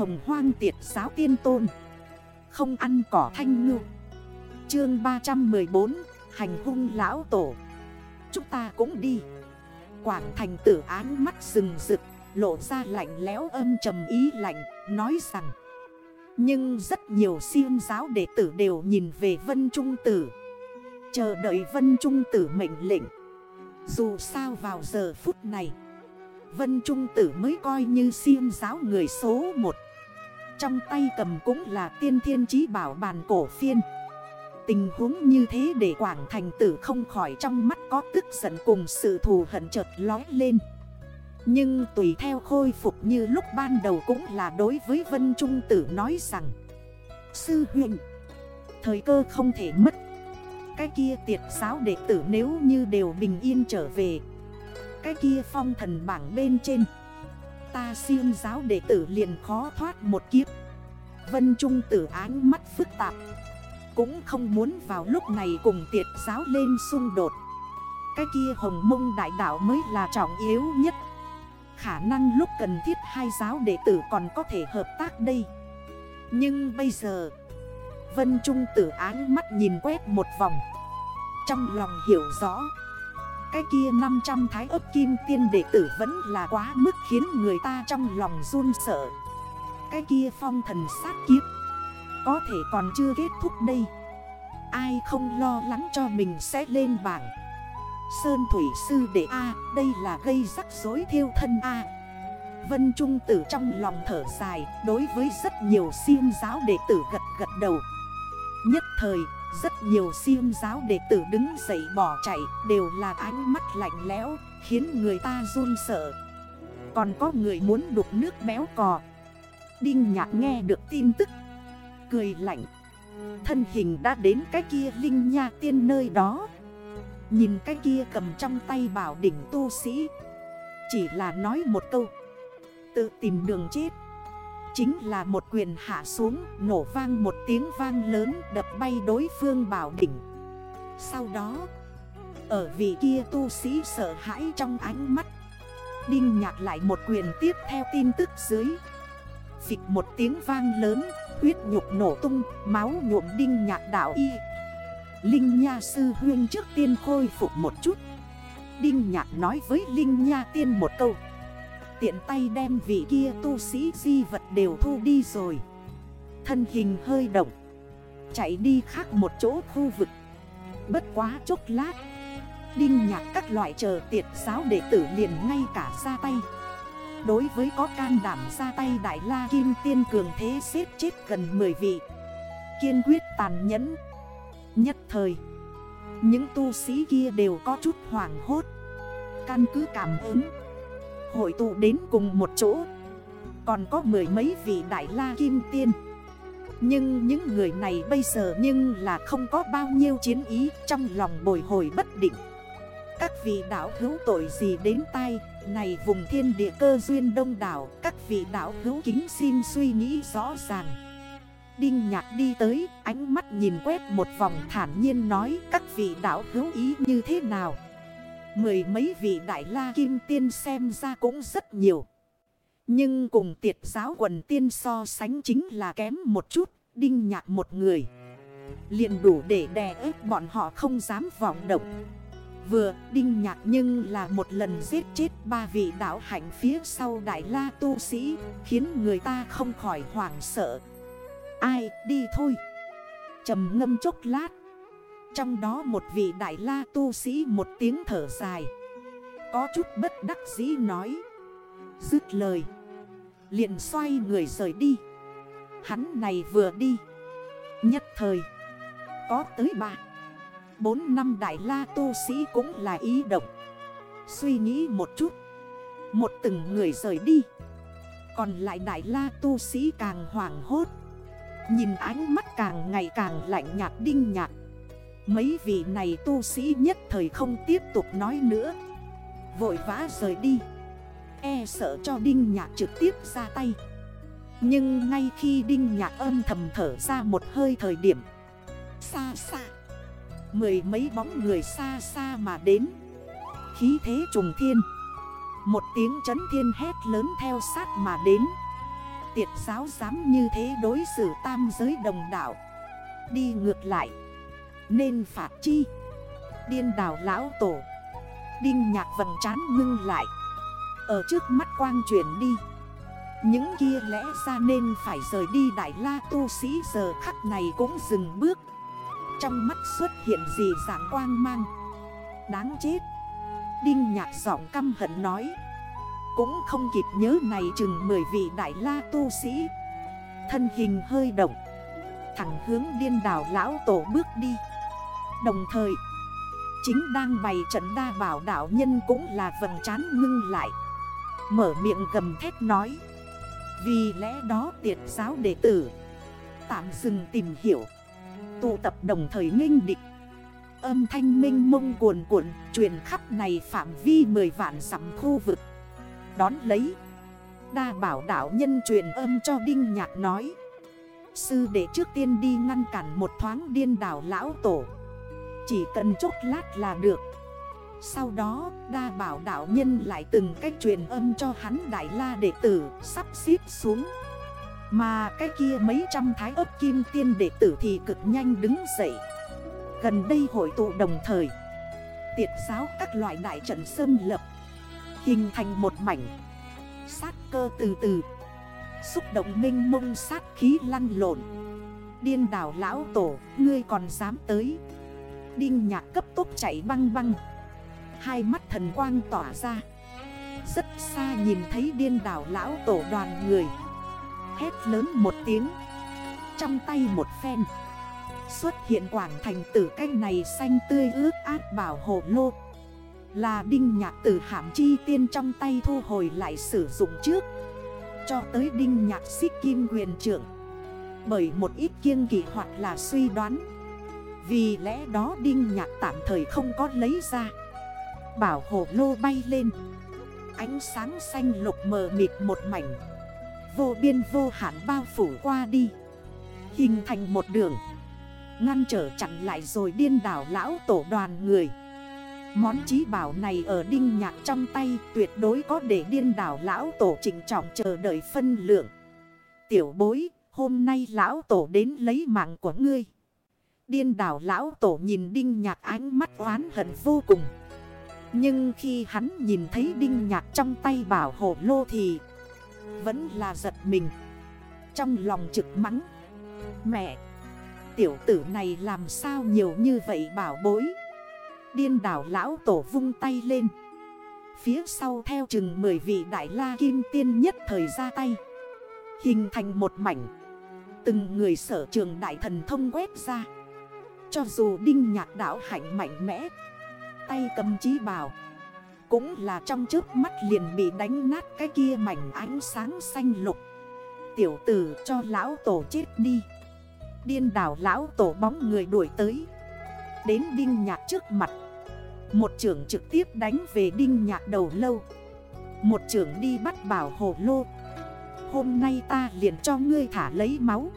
hồng hoang tiệt giáo tiên tôn. Không ăn cỏ thanh ngư. Chương 314 Hành hung lão tổ. Chúng ta cũng đi. Quảng thành tử án mắt rừng rực, Lộ ra lạnh lẽo âm trầm ý lạnh, Nói rằng, Nhưng rất nhiều siêng giáo đệ tử đều nhìn về Vân Trung Tử. Chờ đợi Vân Trung Tử mệnh lệnh. Dù sao vào giờ phút này, Vân Trung Tử mới coi như siêng giáo người số 1 trong tay cầm cũng là tiên thiên chí bảo bàn cổ phiên. Tình huống như thế để Quảng Thành Tử không khỏi trong mắt có tức giận cùng sự thù hận chợt lói lên. Nhưng tùy theo khôi phục như lúc ban đầu cũng là đối với Vân Trung Tử nói rằng, Sư huynh, Thời cơ không thể mất. Cái kia tiệt giáo đệ tử nếu như đều bình yên trở về, Cái kia phong thần bảng bên trên Ta siêng giáo đệ tử liền khó thoát một kiếp. Vân Trung tử áng mắt phức tạp. Cũng không muốn vào lúc này cùng tiệt giáo lên xung đột. Cái kia hồng mông đại đạo mới là trọng yếu nhất. Khả năng lúc cần thiết hai giáo đệ tử còn có thể hợp tác đây. Nhưng bây giờ, Vân Trung tử áng mắt nhìn quét một vòng. Trong lòng hiểu rõ cái kia 500 thái ấp kim tiên đệ tử vẫn là quá mức khiến người ta trong lòng run sợ. Cái kia phong thần sát kiếp, Có thể còn chưa kết thúc đây. Ai không lo lắng cho mình sẽ lên bảng. Sơn Thủy Sư đệ A, Đây là gây rắc rối thiêu thân A. Vân Trung tử trong lòng thở dài, Đối với rất nhiều siêng giáo đệ tử gật gật đầu. Nhất thời rất nhiều siêm giáo đệ tử đứng dậy bỏ chạy, Đều là ánh mắt lạnh lẽo, Khiến người ta run sợ. Còn có người muốn đục nước béo cò. Đinh nhạc nghe được tin tức, Cười lạnh. Thân hình đã đến cái kia linh nha tiên nơi đó. Nhìn cái kia cầm trong tay bảo đỉnh tu sĩ. Chỉ là nói một câu. Tự tìm đường chết. Chính là một quyền hạ xuống, Nổ vang một tiếng vang lớn, Đập bay đối phương bảo đỉnh. Sau đó, Ở vị kia tu sĩ sợ hãi trong ánh mắt, Đinh nhạc lại một quyền tiếp theo tin tức dưới. Phịch một tiếng vang lớn, Huyết nhục nổ tung, Máu nhuộm đinh nhạc đảo y. Linh Nha Sư Huyên trước tiên khôi phục một chút. Đinh Nhạc nói với Linh Nha Tiên một câu. Tiện tay đem vị kia tu sĩ di vật đều thu đi rồi. Thân hình hơi động, Chạy đi khác một chỗ khu vực. Bất quá chốc lát, Đinh nhạc các loại chờ tiệt giáo đệ tử liền ngay cả ra tay. Đối với có can đảm ra tay Đại La Kim Tiên Cường Thế xếp chết gần 10 vị. Kiên quyết tàn nhẫn, Nhất thời, Những tu sĩ kia đều có chút hoảng hốt. Căn cứ cảm ứng Hội tụ đến cùng một chỗ. Còn có mười mấy vị đại la kim tiên. Nhưng những người này bây giờ nhưng là không có bao nhiêu chiến ý Trong lòng bồi hồi bất định. Các vị đảo hữu tội gì đến tay Này vùng thiên địa cơ duyên đông đảo Các vị đảo hữu kính xin suy nghĩ rõ ràng. Đinh nhạc đi tới, ánh mắt nhìn quét một vòng thản nhiên nói các vị đảo hữu ý như thế nào. Mười mấy vị đại la kim tiên xem ra cũng rất nhiều. Nhưng cùng tiệt giáo quần tiên so sánh chính là kém một chút, đinh nhạc một người. liền đủ để đè ép bọn họ không dám vọng động. Vừa đinh nhạc nhưng là một lần giết chết ba vị đảo hạnh phía sau đại la tu sĩ, khiến người ta không khỏi hoảng sợ. Ai đi thôi trầm ngâm chốc lát trong đó một vị đại la tu sĩ một tiếng thở dài. Có chút bất đắc dĩ nói. Dứt lời. Liền xoay người rời đi. Hắn này vừa đi. Nhất thời. Có tới ba. Bốn năm đại la tu sĩ cũng là ý động. Suy nghĩ một chút. Một từng người rời đi. Còn lại đại la tu sĩ càng hoảng hốt. Nhìn ánh mắt càng ngày càng lạnh nhạt đinh nhạt. Mấy vị này tu sĩ nhất thời không tiếp tục nói nữa. Vội vã rời đi. E sợ cho đinh nhạc trực tiếp ra tay. Nhưng ngay khi đinh nhạc âm thầm thở ra một hơi thời điểm. Xa xa. Mười mấy bóng người xa xa mà đến. Khí thế trùng thiên. Một tiếng chấn thiên hét lớn theo sát mà đến. Tiệt giáo dám như thế đối xử tam giới đồng đạo. Đi ngược lại. Nên phạt chi? Điên đảo lão tổ. Đinh nhạc vầng trán ngưng lại. Ở trước mắt quang chuyển đi. Những kia lẽ ra nên phải rời đi Đại La tu sĩ giờ khắc này cũng dừng bước. Trong mắt xuất hiện gì dạng quang mang? Đáng chết. Đinh nhạc giọng căm hận nói. Cũng không kịp nhớ này chừng 10 vị Đại La tu sĩ. Thân hình hơi động. Thẳng hướng điên đảo lão tổ bước đi. Đồng thời. Chính đang bày trận đa bảo đảo nhân cũng là vầng trán ngưng lại. Mở miệng gầm thét nói. Vì lẽ đó tiệt giáo đệ tử. Tạm dừng tìm hiểu. Tụ tập đồng thời nghênh địch. Âm thanh minh mông cuồn cuộn Truyền khắp này phạm vi 10 vạn dặm khu vực. Đón lấy. Đa bảo đảo nhân truyền âm cho Đinh Nhạc nói. Sư đệ trước tiên đi ngăn cản một thoáng điên đảo lão tổ chỉ cần chốc lát là được. Sau đó, đa bảo đạo nhân lại từng cách truyền âm cho hắn đại la đệ tử, sắp xếp xuống. Mà cái kia mấy trăm thái ấp kim tiên đệ tử thì cực nhanh đứng dậy. Gần đây hội tụ đồng thời, Tiệt giáo các loại đại trận xâm lập, Hình thành một mảnh. Sát cơ từ từ, Xúc động minh mông sát khí lăn lộn. Điên đảo lão tổ, Ngươi còn dám tới. Đinh nhạc cấp tốc chạy băng băng. Hai mắt thần quang tỏa ra. Rất xa nhìn thấy điên đảo lão tổ đoàn người. Hét lớn một tiếng. Trong tay một phen. Xuất hiện quảng thành tử cách này xanh tươi ướt át bảo hộ lô. Là đinh nhạc tử hàm chi tiên trong tay thu hồi lại sử dụng trước. Cho tới đinh nhạc xích kim quyền trưởng. Bởi một ít kiêng kỳ hoặc là suy đoán vì lẽ đó Đinh Nhạc tạm thời không có lấy ra. Bảo hộ lô bay lên. Ánh sáng xanh lục mờ mịt một mảnh. Vô biên vô hạn bao phủ qua đi. Hình thành một đường. Ngăn trở chặn lại rồi điên đảo lão tổ đoàn người. Món trí bảo này ở đinh nhạc trong tay Tuyệt đối có để điên đảo lão tổ trình trọng chờ đợi phân lượng. Tiểu bối, Hôm nay lão tổ đến lấy mạng của ngươi. Điên đảo lão tổ nhìn đinh nhạc ánh mắt oán hận vô cùng. Nhưng khi hắn nhìn thấy đinh nhạc trong tay bảo hộ lô thì Vẫn là giật mình. Trong lòng trực mắng, Mẹ, Tiểu tử này làm sao nhiều như vậy bảo bối? Điên đảo lão tổ vung tay lên. Phía sau theo chừng 10 vị đại la kim tiên nhất thời ra tay, Hình thành một mảnh. Từng người sở trường đại thần thông quét ra cho dù đinh nhạc đảo hạnh mạnh mẽ, Tay cầm chí bảo, Cũng là trong trước mắt liền bị đánh nát cái kia mảnh ánh sáng xanh lục. Tiểu tử cho lão tổ chết đi. Điên đảo lão tổ bóng người đuổi tới. Đến đinh nhạc trước mặt. Một trưởng trực tiếp đánh về đinh nhạc đầu lâu. Một trưởng đi bắt bảo hồ lô. Hôm nay ta liền cho ngươi thả lấy máu.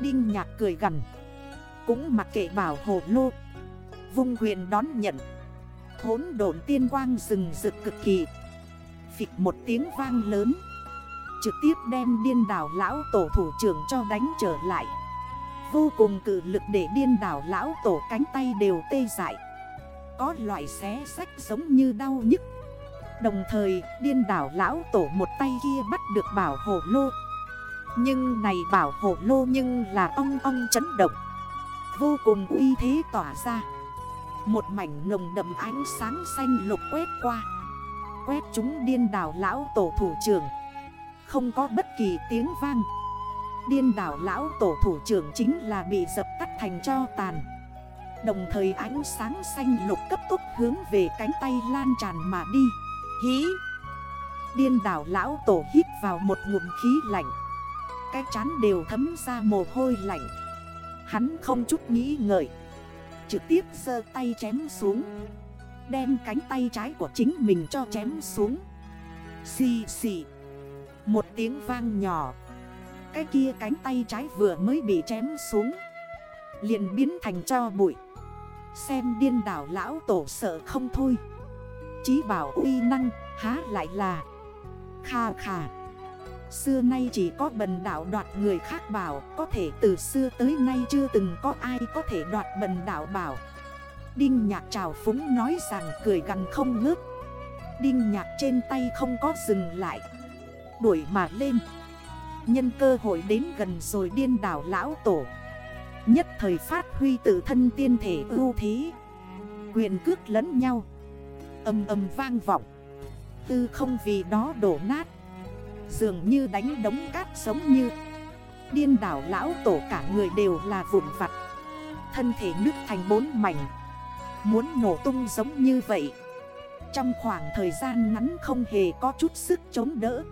Đinh nhạc cười gần cũng mặc kệ bảo hồ lô. Vung quyền đón nhận. Hốn độn tiên quang rừng rực cực kỳ. Phịch một tiếng vang lớn. Trực tiếp đem điên đảo lão tổ thủ trưởng cho đánh trở lại. Vô cùng cử lực để điên đảo lão tổ cánh tay đều tê dại. Có loại xé sách giống như đau nhức. Đồng thời, điên đảo lão tổ một tay kia bắt được bảo hộ lô. Nhưng này bảo hộ lô nhưng là ong ong chấn động vô cùng uy thế tỏa ra. Một mảnh nồng đậm ánh sáng xanh lục quét qua. Quét chúng điên đảo lão tổ thủ trưởng. Không có bất kỳ tiếng vang. Điên đảo lão tổ thủ trưởng chính là bị dập tắt thành cho tàn. Đồng thời ánh sáng xanh lục cấp tốc hướng về cánh tay lan tràn mà đi. Hí! Điên đảo lão tổ hít vào một ngụm khí lạnh. Cái chán đều thấm ra mồ hôi lạnh. Hắn không chút nghĩ ngợi. Trực tiếp sơ tay chém xuống. Đem cánh tay trái của chính mình cho chém xuống. Xì xì. Một tiếng vang nhỏ. Cái kia cánh tay trái vừa mới bị chém xuống. Liền biến thành cho bụi. Xem điên đảo lão tổ sợ không thôi. Chí bảo uy năng, há lại là. Khà khà Xưa nay chỉ có bần đảo đoạt người khác bảo, Có thể từ xưa tới nay chưa từng có ai có thể đoạt bần đảo bảo. Đinh nhạc trào phúng nói rằng cười gần không ngớt. Đinh nhạc trên tay không có dừng lại. Đuổi mà lên. Nhân cơ hội đến gần rồi điên đảo lão tổ. Nhất thời phát huy tự thân tiên thể ưu thế. Quyền cước lẫn nhau. Âm âm vang vọng. Tư không vì đó đổ nát. Dường như đánh đống cát sống như. Điên đảo lão tổ cả người đều là vụn vặt. Thân thể nước thành bốn mảnh. Muốn nổ tung giống như vậy. Trong khoảng thời gian ngắn không hề có chút sức chống đỡ.